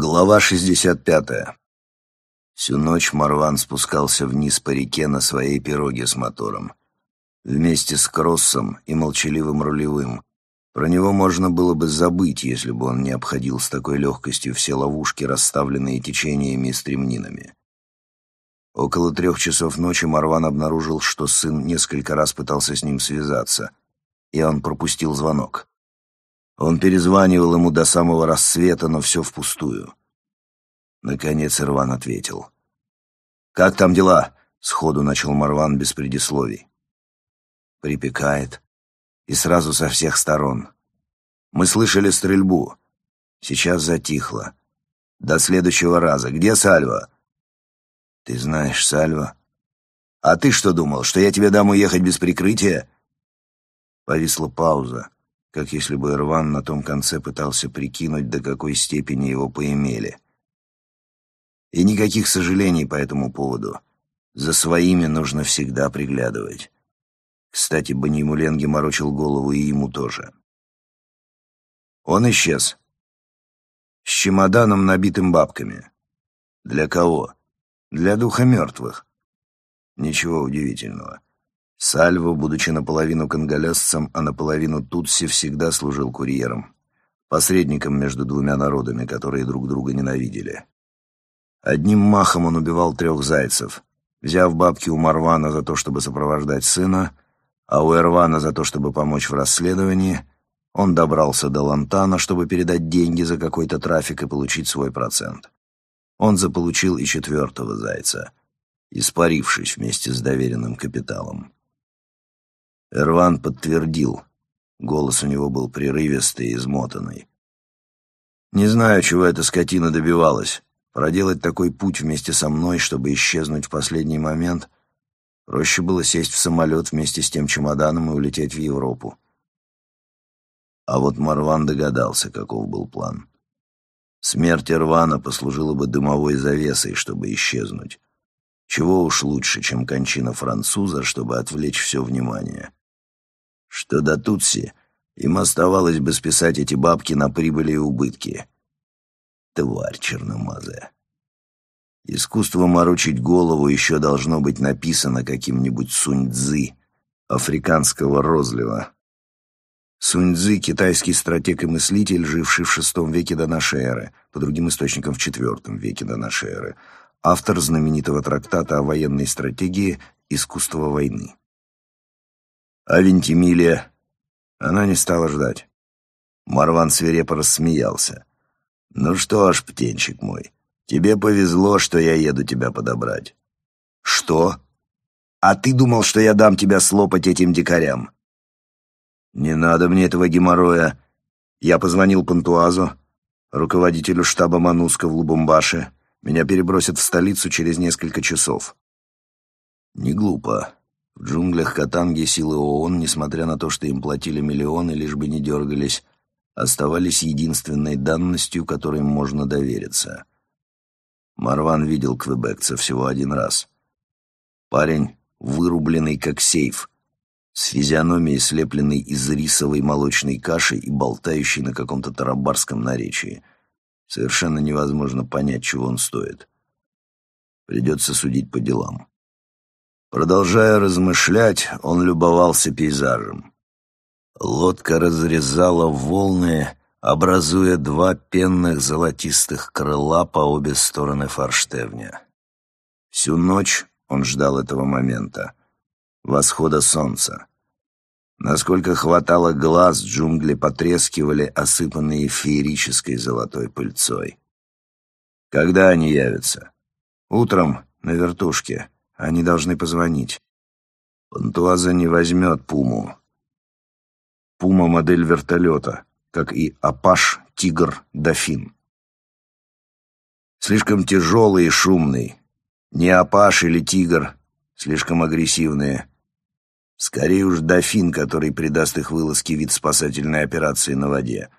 Глава 65. Всю ночь Марван спускался вниз по реке на своей пироге с мотором. Вместе с Кроссом и молчаливым рулевым. Про него можно было бы забыть, если бы он не обходил с такой легкостью все ловушки, расставленные течениями и стремнинами. Около трех часов ночи Марван обнаружил, что сын несколько раз пытался с ним связаться, и он пропустил звонок. Он перезванивал ему до самого рассвета, но все впустую. Наконец Ирван ответил. «Как там дела?» — сходу начал Марван без предисловий. «Припекает. И сразу со всех сторон. Мы слышали стрельбу. Сейчас затихло. До следующего раза. Где Сальва?» «Ты знаешь Сальва?» «А ты что думал, что я тебе дам уехать без прикрытия?» Повисла пауза как если бы Ирван на том конце пытался прикинуть, до какой степени его поимели. И никаких сожалений по этому поводу. За своими нужно всегда приглядывать. Кстати, Банимуленги морочил голову и ему тоже. Он исчез. С чемоданом, набитым бабками. Для кого? Для духа мертвых. Ничего удивительного. Сальво, будучи наполовину конголезцем, а наполовину тутси, всегда служил курьером, посредником между двумя народами, которые друг друга ненавидели. Одним махом он убивал трех зайцев, взяв бабки у Марвана за то, чтобы сопровождать сына, а у Эрвана за то, чтобы помочь в расследовании, он добрался до Лантана, чтобы передать деньги за какой-то трафик и получить свой процент. Он заполучил и четвертого зайца, испарившись вместе с доверенным капиталом. Эрван подтвердил. Голос у него был прерывистый и измотанный. «Не знаю, чего эта скотина добивалась. Проделать такой путь вместе со мной, чтобы исчезнуть в последний момент. Проще было сесть в самолет вместе с тем чемоданом и улететь в Европу. А вот Марван догадался, каков был план. Смерть Ирвана послужила бы дымовой завесой, чтобы исчезнуть. Чего уж лучше, чем кончина француза, чтобы отвлечь все внимание что до Тутси им оставалось бы списать эти бабки на прибыли и убытки. Тварь черномазая. Искусство морочить голову еще должно быть написано каким-нибудь Сунь-Дзы, африканского розлива. Сунь-Дзы — китайский стратег и мыслитель, живший в VI веке до нашей эры, по другим источникам в IV веке до нашей эры, автор знаменитого трактата о военной стратегии «Искусство войны». А Вентимилия? Она не стала ждать. Марван свирепо рассмеялся. «Ну что ж, птенчик мой, тебе повезло, что я еду тебя подобрать». «Что? А ты думал, что я дам тебя слопать этим дикарям?» «Не надо мне этого геморроя. Я позвонил Пантуазу, руководителю штаба Мануска в Лубумбаше. Меня перебросят в столицу через несколько часов». «Не глупо. В джунглях Катанги силы ООН, несмотря на то, что им платили миллионы, лишь бы не дергались, оставались единственной данностью, которой можно довериться. Марван видел квебекца всего один раз. Парень, вырубленный как сейф, с физиономией, слепленной из рисовой молочной каши и болтающей на каком-то тарабарском наречии. Совершенно невозможно понять, чего он стоит. Придется судить по делам. Продолжая размышлять, он любовался пейзажем. Лодка разрезала волны, образуя два пенных золотистых крыла по обе стороны форштевня. Всю ночь он ждал этого момента, восхода солнца. Насколько хватало глаз, джунгли потрескивали, осыпанные феерической золотой пыльцой. Когда они явятся? Утром на вертушке. Они должны позвонить. Пантуаза не возьмет Пуму. Пума — модель вертолета, как и Апаш, Тигр, Дофин. Слишком тяжелый и шумный. Не Апаш или Тигр, слишком агрессивные. Скорее уж Дофин, который придаст их вылазке вид спасательной операции на воде.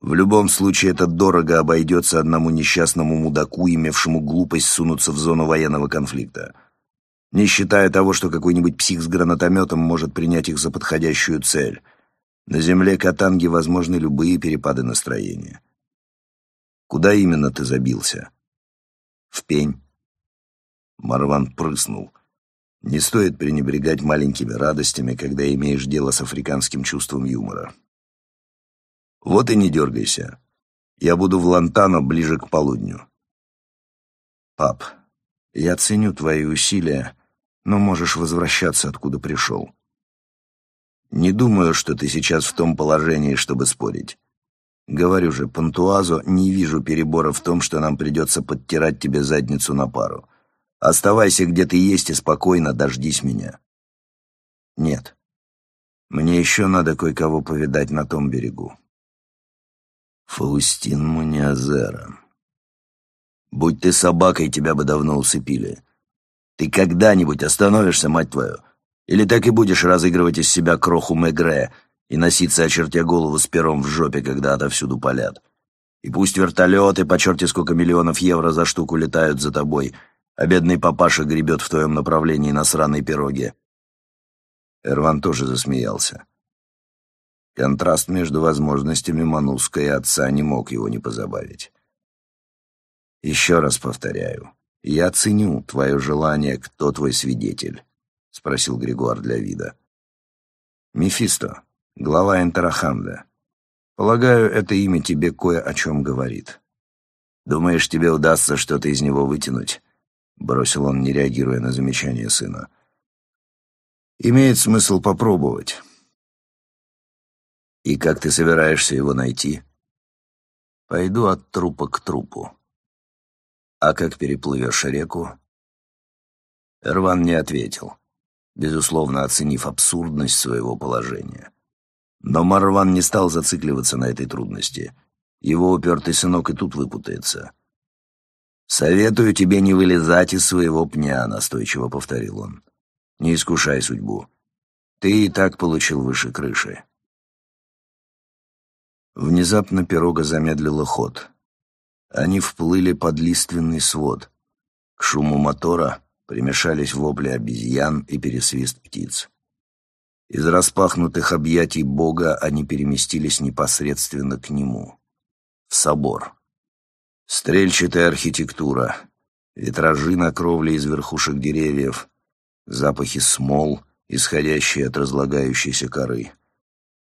В любом случае это дорого обойдется одному несчастному мудаку, имевшему глупость сунуться в зону военного конфликта не считая того, что какой-нибудь псих с гранатометом может принять их за подходящую цель. На земле Катанги возможны любые перепады настроения. Куда именно ты забился? В пень. Марван прыснул. Не стоит пренебрегать маленькими радостями, когда имеешь дело с африканским чувством юмора. Вот и не дергайся. Я буду в Лантано ближе к полудню. Пап, я ценю твои усилия, но можешь возвращаться, откуда пришел. Не думаю, что ты сейчас в том положении, чтобы спорить. Говорю же, Пантуазо, не вижу перебора в том, что нам придется подтирать тебе задницу на пару. Оставайся, где ты есть, и спокойно дождись меня. Нет. Мне еще надо кое-кого повидать на том берегу. Фаустин Муниазера. Будь ты собакой, тебя бы давно усыпили. Ты когда-нибудь остановишься, мать твою? Или так и будешь разыгрывать из себя кроху Мегре и носиться, очертя голову с пером в жопе, когда отовсюду палят? И пусть вертолеты по черти сколько миллионов евро за штуку летают за тобой, а бедный папаша гребет в твоем направлении на сраной пироге. Эрван тоже засмеялся. Контраст между возможностями Мануска и отца не мог его не позабавить. «Еще раз повторяю, я ценю твое желание, кто твой свидетель», — спросил Григуар для вида. «Мефисто, глава Энтераханда. Полагаю, это имя тебе кое о чем говорит. Думаешь, тебе удастся что-то из него вытянуть?» — бросил он, не реагируя на замечание сына. «Имеет смысл попробовать». «И как ты собираешься его найти?» «Пойду от трупа к трупу». «А как переплывешь реку?» Эрван не ответил, безусловно оценив абсурдность своего положения. Но Марван не стал зацикливаться на этой трудности. Его упертый сынок и тут выпутается. «Советую тебе не вылезать из своего пня», — настойчиво повторил он. «Не искушай судьбу. Ты и так получил выше крыши. Внезапно пирога замедлила ход. Они вплыли под лиственный свод. К шуму мотора примешались вопли обезьян и пересвист птиц. Из распахнутых объятий Бога они переместились непосредственно к нему, в собор. Стрельчатая архитектура, витражи на кровле из верхушек деревьев, запахи смол, исходящие от разлагающейся коры.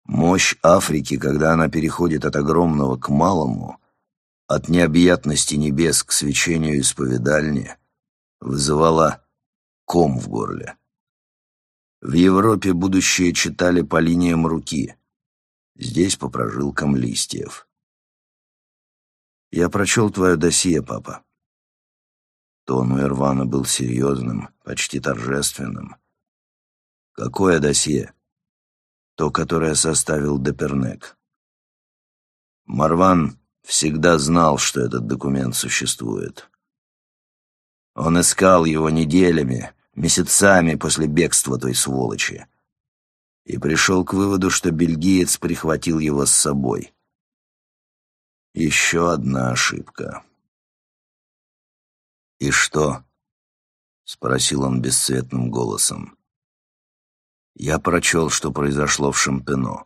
Мощь Африки, когда она переходит от огромного к малому, от необъятности небес к свечению исповедальни, вызывала ком в горле. В Европе будущее читали по линиям руки, здесь по прожилкам листьев. «Я прочел твое досье, папа». Тон у Ирвана был серьезным, почти торжественным. «Какое досье?» то, которое составил Депернек. Марван всегда знал, что этот документ существует. Он искал его неделями, месяцами после бегства той сволочи и пришел к выводу, что бельгиец прихватил его с собой. Еще одна ошибка. «И что?» — спросил он бесцветным голосом. Я прочел, что произошло в Шампино.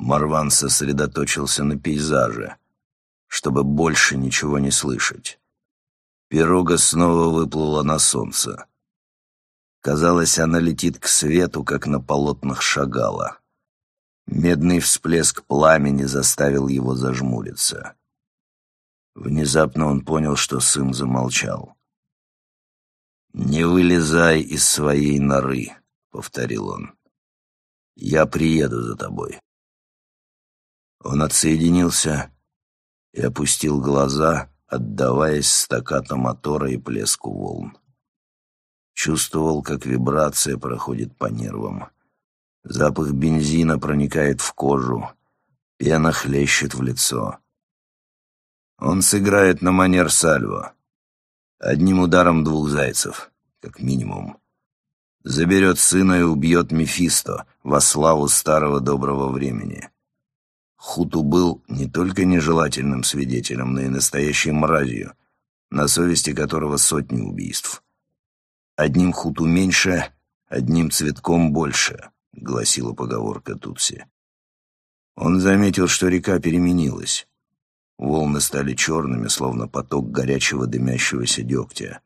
Марван сосредоточился на пейзаже, чтобы больше ничего не слышать. Пирога снова выплыла на солнце. Казалось, она летит к свету, как на полотнах шагала. Медный всплеск пламени заставил его зажмуриться. Внезапно он понял, что сын замолчал. «Не вылезай из своей норы», — повторил он. «Я приеду за тобой». Он отсоединился и опустил глаза, отдаваясь стакату мотора и плеску волн. Чувствовал, как вибрация проходит по нервам. Запах бензина проникает в кожу, пена хлещет в лицо. Он сыграет на манер сальво. Одним ударом двух зайцев, как минимум заберет сына и убьет Мефисто во славу старого доброго времени. Хуту был не только нежелательным свидетелем, но и настоящей мразью, на совести которого сотни убийств. «Одним хуту меньше, одним цветком больше», — гласила поговорка Тутси. Он заметил, что река переменилась. Волны стали черными, словно поток горячего дымящегося дегтя.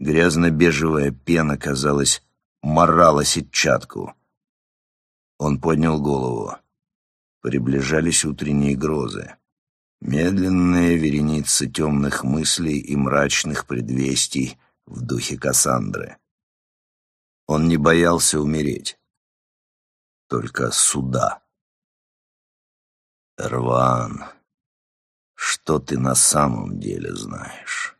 Грязно-бежевая пена, казалось, морала сетчатку. Он поднял голову. Приближались утренние грозы. Медленная вереница темных мыслей и мрачных предвестий в духе Кассандры. Он не боялся умереть. Только суда. Рван, что ты на самом деле знаешь?